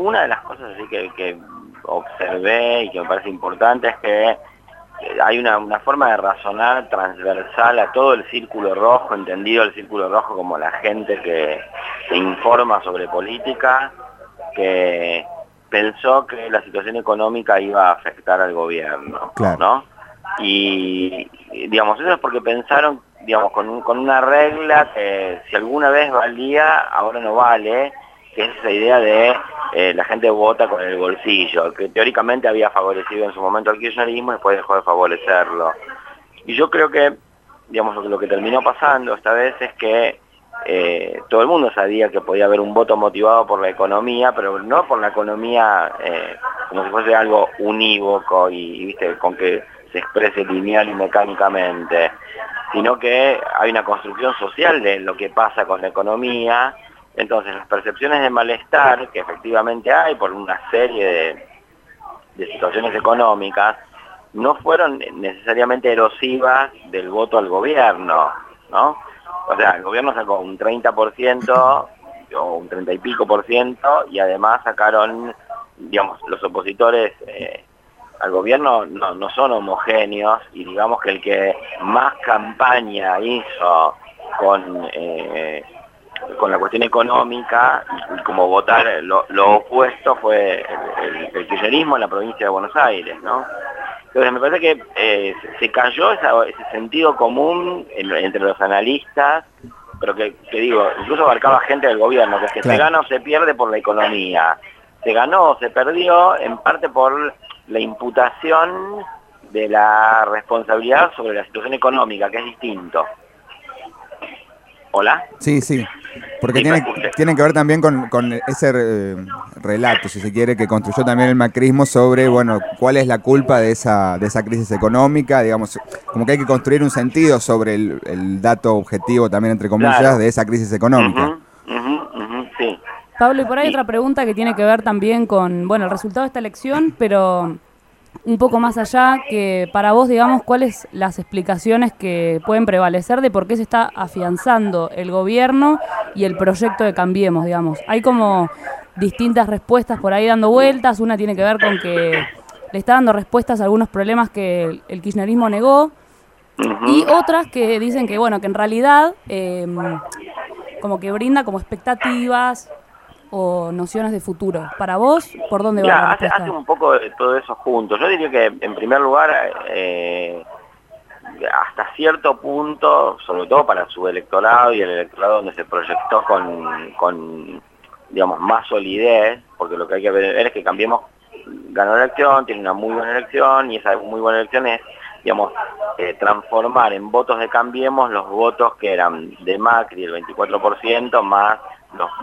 una de las cosas así que, observé y que me parece importante es que hay una, forma de razonar transversal a todo el círculo rojo, entendido el círculo rojo como la gente que, informa sobre política, que pensó que la situación económica iba a afectar al gobierno, ¿no? Y, digamos, eso es porque pensaron, digamos, con, con una regla que si alguna vez valía, ahora no vale, que es esa idea de eh, la gente vota con el bolsillo, que teóricamente había favorecido en su momento al kirchnerismo y después dejó de favorecerlo. Y yo creo que, digamos, lo que terminó pasando esta vez es que eh, todo el mundo sabía que podía haber un voto motivado por la economía, pero no por la economía eh, como si fuese algo unívoco y, viste con que se exprese lineal y mecánicamente, sino que hay una construcción social de lo que pasa con la economía, entonces las percepciones de malestar que efectivamente hay por una serie de, situaciones económicas no fueron necesariamente erosivas del voto al gobierno, ¿no? O sea, el gobierno sacó un 30% o un 30 y pico por ciento y además sacaron, digamos, los opositores eh, al gobierno no, no, son homogéneos y digamos que el que más campaña hizo con... Eh, con la cuestión económica y, como votar lo, opuesto fue el, kirchnerismo en la provincia de Buenos Aires, ¿no? Entonces me parece que eh, se cayó ese sentido común entre los analistas, pero que, digo, incluso abarcaba gente del gobierno, que, es que se gana o se pierde por la economía. Se ganó o se perdió en parte por la imputación de la responsabilidad sobre la situación económica, que es distinto. ¿Hola? Sí, sí. Porque tiene, tienen que ver también con, ese eh, relato, si se quiere, que construyó también el macrismo sobre, bueno, cuál es la culpa de esa, de esa crisis económica, digamos, como que hay que construir un sentido sobre el, dato objetivo también, entre comillas, de esa crisis económica. Pablo, y por ahí otra pregunta que tiene que ver también con, bueno, el resultado de esta elección, pero un poco más allá, que para vos, digamos, cuáles las explicaciones que pueden prevalecer de por qué se está afianzando el gobierno y el proyecto de Cambiemos, digamos. Hay como distintas respuestas por ahí dando vueltas, una tiene que ver con que le está dando respuestas a algunos problemas que el kirchnerismo negó, y otras que dicen que, bueno, que en realidad em, como que brinda como expectativas o nociones de futuro? Para vos, ¿por dónde va la hace, hace, un poco de todo eso juntos. Yo diría que, en primer lugar, eh, hasta cierto punto, sobre todo para su electorado y el electorado donde se proyectó con, con digamos, más solidez, porque lo que hay que ver es que Cambiemos ganó la elección, tiene una muy buena elección, y esa muy buena elección es, digamos, eh, transformar en votos de Cambiemos los votos que eran de Macri, el 24%, más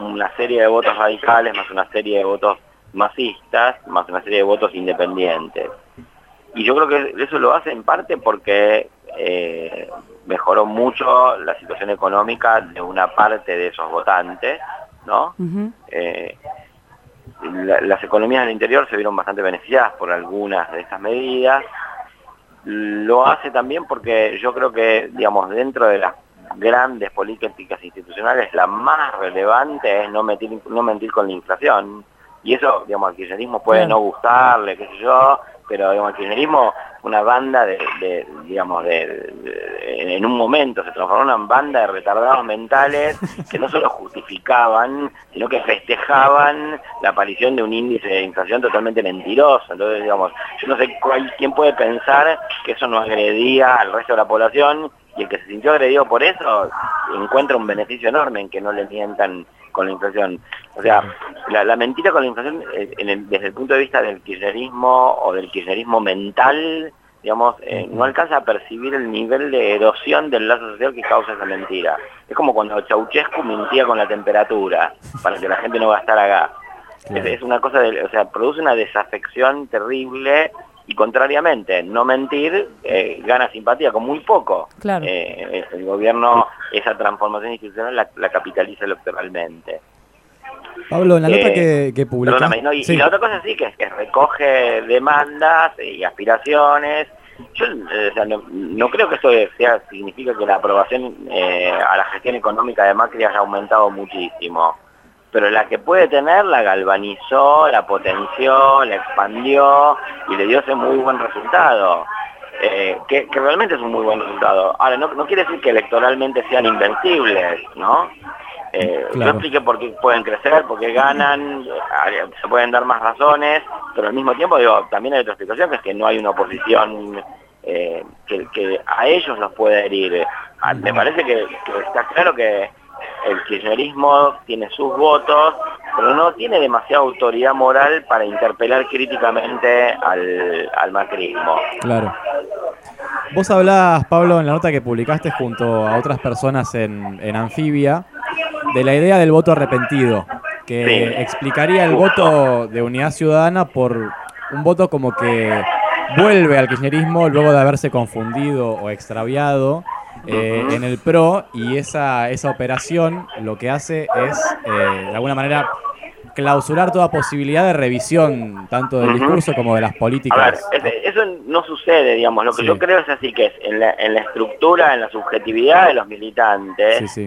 una serie de votos radicales, más una serie de votos masistas, más una serie de votos independientes. Y yo creo que eso lo hace en parte porque eh, mejoró mucho la situación económica de una parte de esos votantes, ¿no? Eh, las economías del interior se vieron bastante beneficiadas por algunas de estas medidas. Lo hace también porque yo creo que, digamos, dentro de las grandes políticas institucionales, la más relevante es no mentir, no mentir con la inflación. Y eso, digamos, al kirchnerismo puede no gustarle, qué sé yo, pero digamos, el kirchnerismo, una banda de, digamos, de, en un momento se transformó en una banda de retardados mentales que no solo justificaban, sino que festejaban la aparición de un índice de inflación totalmente mentiroso. Entonces, digamos, yo no sé cuál, quién puede pensar que eso no agredía al resto de la población y el que se sintió agredido por eso encuentra un beneficio enorme en que no le mientan con la inflación. O sea, la, mentira con la inflación eh, desde el punto de vista del kirchnerismo o del kirchnerismo mental, digamos, eh, no alcanza a percibir el nivel de erosión del lazo social que causa esa mentira. Es como cuando Ceausescu mentía con la temperatura para que la gente no gastara gas. Es, es, una cosa, de, o sea, produce una desafección terrible y contrariamente, no mentir eh, gana simpatía con muy poco. Claro. Eh, el gobierno esa transformación institucional la, capitaliza electoralmente. Pablo, en la nota que, que y, la otra cosa sí, que es que recoge demandas y aspiraciones. Yo eh, no, creo que esto sea, significa que la aprobación a la gestión económica de Macri haya aumentado muchísimo pero la que puede tener la galvanizó, la potenció, la expandió y le dio ese muy buen resultado. Eh, que, realmente es un muy buen resultado. Ahora, no, no quiere decir que electoralmente sean invencibles, ¿no? Eh, Yo expliqué por qué pueden crecer, por qué ganan, eh, se pueden dar más razones, pero al mismo tiempo digo, también hay otra explicación que es que no hay una oposición eh, que, a ellos los puede herir. Ah, me parece que, está claro que el kirchnerismo tiene sus votos, pero no tiene demasiada autoridad moral para interpelar críticamente al, al macrismo. Claro. Vos hablás, Pablo, en la nota que publicaste junto a otras personas en, en Anfibia, de la idea del voto arrepentido, que explicaría el voto de unidad ciudadana por un voto como que vuelve al kirchnerismo luego de haberse confundido o extraviado eh, en el PRO y esa, esa operación lo que hace es, eh, de alguna manera, clausurar toda posibilidad de revisión, tanto del discurso como de las políticas. A ver, eso no sucede, digamos, lo que yo creo es así, que es en la, en la estructura, en la subjetividad de los militantes,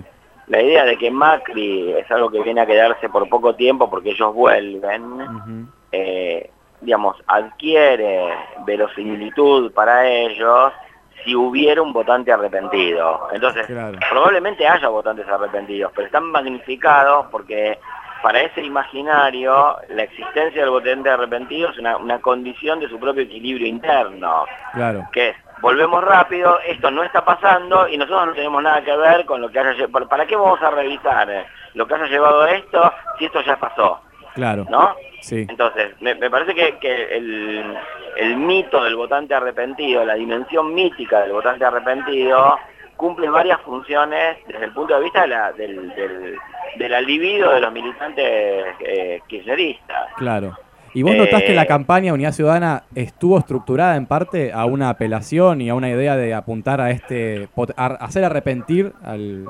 la idea de que Macri es algo que viene a quedarse por poco tiempo porque ellos vuelven, eh, digamos, adquiere verosimilitud para ellos si hubiera un votante arrepentido. Entonces, probablemente haya votantes arrepentidos, pero están magnificados porque para ese imaginario la existencia del votante arrepentido es una, una condición de su propio equilibrio interno. Claro. Que es volvemos rápido, esto no está pasando y nosotros no tenemos nada que ver con lo que haya llevado. ¿Para qué vamos a revisar eh, lo que haya llevado a esto si esto ya pasó? Claro. ¿No? Sí. Entonces, me, parece que, el, mito del votante arrepentido, la dimensión mítica del votante arrepentido, cumple varias funciones desde el punto de vista de la, del, del, de los militantes eh, kirchneristas. Claro. ¿Y vos notás que la eh, campaña Unidad Ciudadana estuvo estructurada en parte a una apelación y a una idea de apuntar a este, hacer arrepentir al,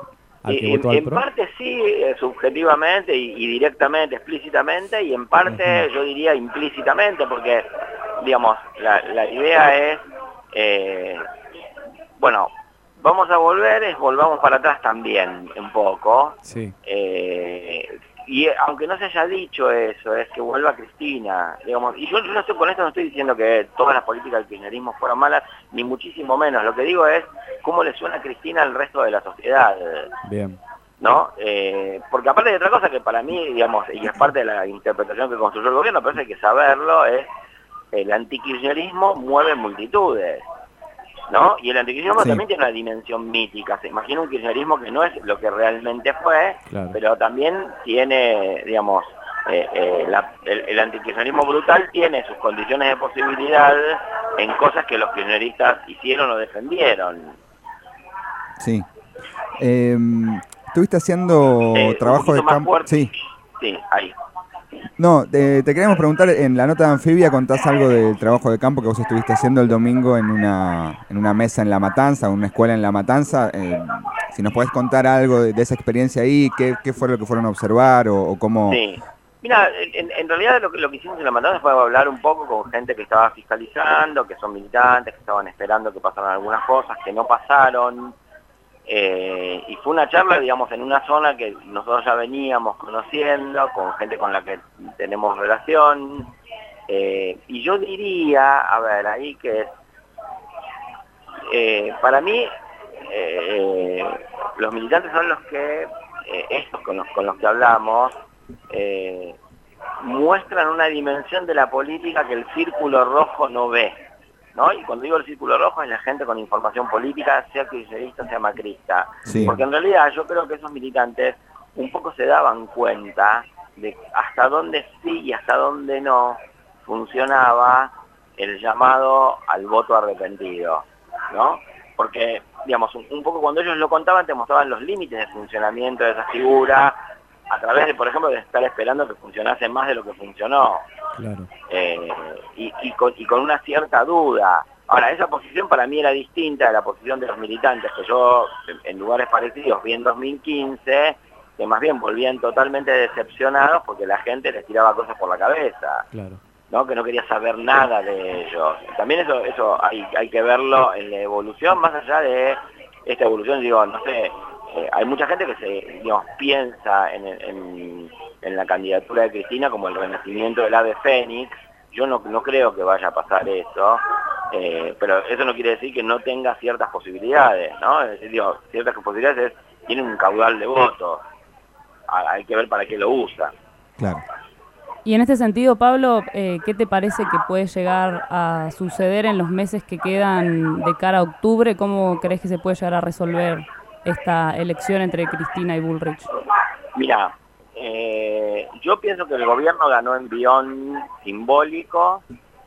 que votó al En parte sí, eh, subjetivamente y, directamente, explícitamente, y en parte yo diría implícitamente, porque, digamos, la, idea es, eh, bueno, vamos a volver, es volvamos para atrás también un poco. Sí y eh, aunque no se haya dicho eso, es que vuelva Cristina, digamos, y yo, no estoy con esto no estoy diciendo que todas las políticas del kirchnerismo fueron malas, ni muchísimo menos, lo que digo es cómo le suena a Cristina al resto de la sociedad. Bien. ¿No? Eh, porque aparte de otra cosa que para mí, digamos, y es parte de la interpretación que construyó el gobierno, pero eso hay que saberlo, es el antikirchnerismo mueve multitudes. ¿No? Y el antikirchnerismo también tiene una dimensión mítica. Se imagina un kirchnerismo que no es lo que realmente fue, pero también tiene, digamos, eh, eh, el, el, antikirchnerismo brutal tiene sus condiciones de posibilidad en cosas que los kirchneristas hicieron o defendieron. Sí. Em, estuviste haciendo trabajo de campo. Sí. Sí, ahí. No, te, queremos preguntar, en la nota de anfibia contás algo del trabajo de campo que vos estuviste haciendo el domingo en una, en una mesa en La Matanza, en una escuela en La Matanza. Eh, si nos podés contar algo de, esa experiencia ahí, qué, qué, fue lo que fueron a observar o, cómo... Sí. Mira, en, realidad lo, lo, que hicimos en La Matanza fue hablar un poco con gente que estaba fiscalizando, que son militantes, que estaban esperando que pasaran algunas cosas, que no pasaron. Eh, y fue una charla, digamos, en una zona que nosotros ya veníamos conociendo, con gente con la que tenemos relación. Eh, y yo diría, a ver, ahí que eh, para mí los militantes son los que, estos con los, con los que hablamos, muestran una dimensión de la política que el círculo rojo no ve. Y cuando digo el círculo rojo es la gente con información política, sea kirchnerista, sea macrista. Porque en realidad yo creo que esos militantes un poco se daban cuenta de hasta dónde sí y hasta dónde no funcionaba el llamado al voto arrepentido, ¿no? Porque, digamos, un, poco cuando ellos lo contaban te mostraban los límites de funcionamiento de esa figura a través de, por ejemplo, de estar esperando que funcionase más de lo que funcionó. Eh, y, con, una cierta duda. Ahora, esa posición para mí era distinta a la posición de los militantes, que yo en lugares parecidos vi en 2015, que más bien volvían totalmente decepcionados porque la gente les tiraba cosas por la cabeza. ¿no? que no quería saber nada de ellos. También eso, eso hay, hay que verlo en la evolución, más allá de esta evolución, digo, no sé, eh, hay mucha gente que se digamos, piensa en, en, en, la candidatura de Cristina como el renacimiento del ave fénix. Yo no, no creo que vaya a pasar eso, eh, pero eso no quiere decir que no tenga ciertas posibilidades, ¿no? Es decir, digo, ciertas posibilidades es, tiene un caudal de votos, hay que ver para qué lo usa. Claro. Y en este sentido, Pablo, eh, ¿qué te parece que puede llegar a suceder en los meses que quedan de cara a octubre? ¿Cómo crees que se puede llegar a resolver esta elección entre Cristina y Bullrich? Mira, eh, yo pienso que el gobierno ganó en guion simbólico,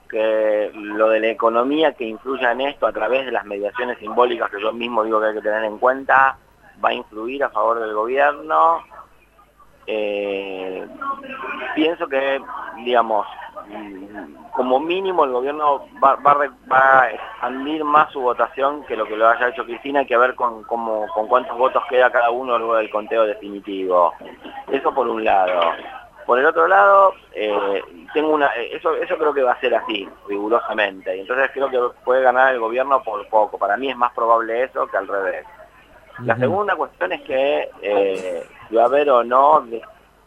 que lo de la economía que influya en esto a través de las mediaciones simbólicas que yo mismo digo que hay que tener en cuenta, va a influir a favor del gobierno. Eh, pienso que, digamos, como mínimo el gobierno va, a expandir más su votación que lo que lo haya hecho Cristina, hay que ver con, con cuántos votos queda cada uno luego del conteo definitivo. Eso por un lado. Por el otro lado, eh, tengo una, eso, eso creo que va a ser así, rigurosamente. Y entonces creo que puede ganar el gobierno por poco. Para mí es más probable eso que al revés. La segunda cuestión es que eh, va a haber o no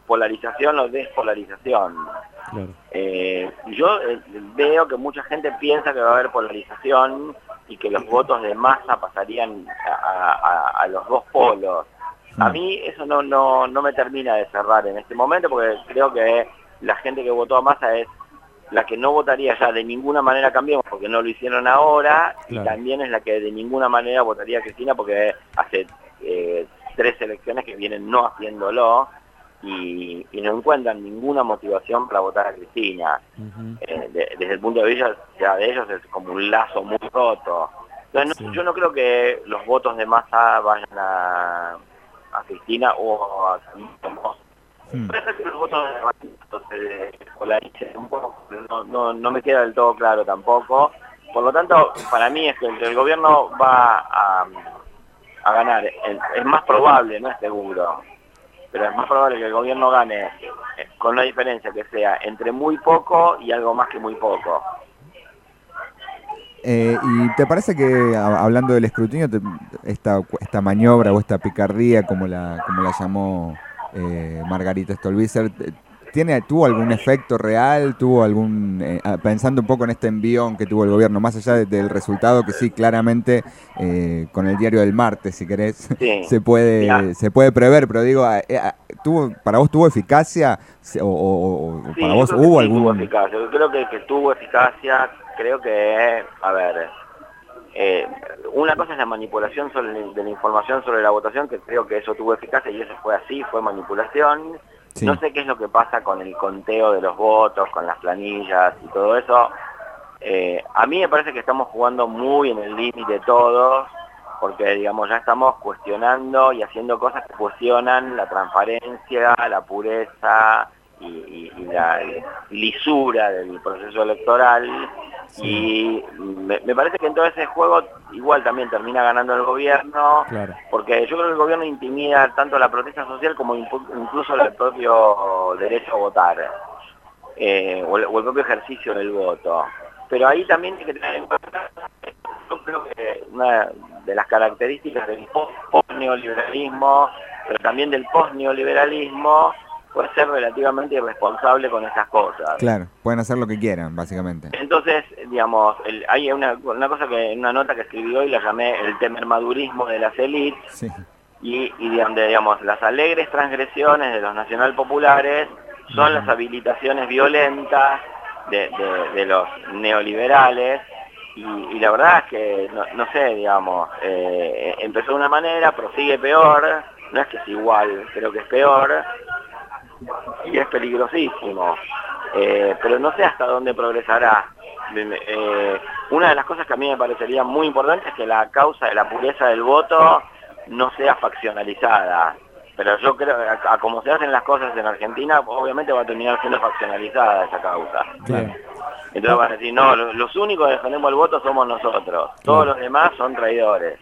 polarización o despolarización. Eh, yo eh, veo que mucha gente piensa que va a haber polarización y que los votos de masa pasarían a, los dos polos. A mí eso no, no, no me termina de cerrar en este momento porque creo que la gente que votó a masa es la que no votaría ya de ninguna manera cambiemos porque no lo hicieron ahora y también es la que de ninguna manera votaría a Cristina porque hace eh, tres elecciones que vienen no haciéndolo y, no encuentran ninguna motivación para votar a Cristina. Eh, desde el punto de vista ya de ellos es como un lazo muy roto. Yo no creo que los votos de masa vayan a, a Cristina o a Camilo hmm. Parece que los votos de se polaricen un poco, no, no, no me queda del todo claro tampoco. Por lo tanto, para mí es que el gobierno va a, a ganar, es más probable, no es seguro, pero es más probable que el gobierno gane eh, con una diferencia que sea entre muy poco y algo más que muy poco. Eh, ¿Y te parece que, hablando del escrutinio, esta, esta maniobra o esta picardía, como la, como la llamó eh, Margarita Stolbizer, ¿tiene, ¿tuvo algún efecto real? ¿Tuvo algún, eh, ah, pensando un poco en este envión que tuvo el gobierno, más allá del resultado que sí, claramente, eh, con el diario del martes, si querés, se, puede, se puede prever, pero digo, ah, eh, ah, ¿tuvo, ¿para vos tuvo eficacia o, para vos hubo algún...? Tuvo eficacia. Yo creo que, que tuvo eficacia, creo que, a ver... una cosa es la manipulación sobre, de la información sobre la votación, que creo que eso tuvo eficacia y eso fue así, fue manipulación. No sé qué es lo que pasa con el conteo de los votos, con las planillas y todo eso. Eh, a mí me parece que estamos jugando muy en el límite todos, porque digamos ya estamos cuestionando y haciendo cosas que cuestionan la transparencia, la pureza y la lisura del proceso electoral y me, parece que en todo ese juego igual también termina ganando el gobierno, porque yo creo que el gobierno intimida tanto la protesta social como incluso el propio derecho a votar, eh, o, el, propio ejercicio del voto. Pero ahí también hay que tener en cuenta, yo creo que una de las características del post-neoliberalismo, pero también del post-neoliberalismo, puede ser relativamente irresponsable con esas cosas. Claro, pueden hacer lo que quieran, básicamente. Entonces, digamos, hay una, cosa que en una nota que escribí hoy la llamé el temermadurismo de las élites, y, y donde, digamos, las alegres transgresiones de los nacional populares son las habilitaciones violentas de, los neoliberales, y, la verdad es que, no, sé, digamos, eh, empezó de una manera, prosigue peor, no es que es igual, creo que es peor, y es peligrosísimo. Eh, pero no sé hasta dónde progresará. Eh, una de las cosas que a mí me parecería muy importante es que la causa de la pureza del voto no sea faccionalizada. Pero yo creo que a, como se hacen las cosas en Argentina, obviamente va a terminar siendo faccionalizada esa causa. Entonces van a decir, no, los únicos que defendemos el voto somos nosotros. Todos los demás son traidores.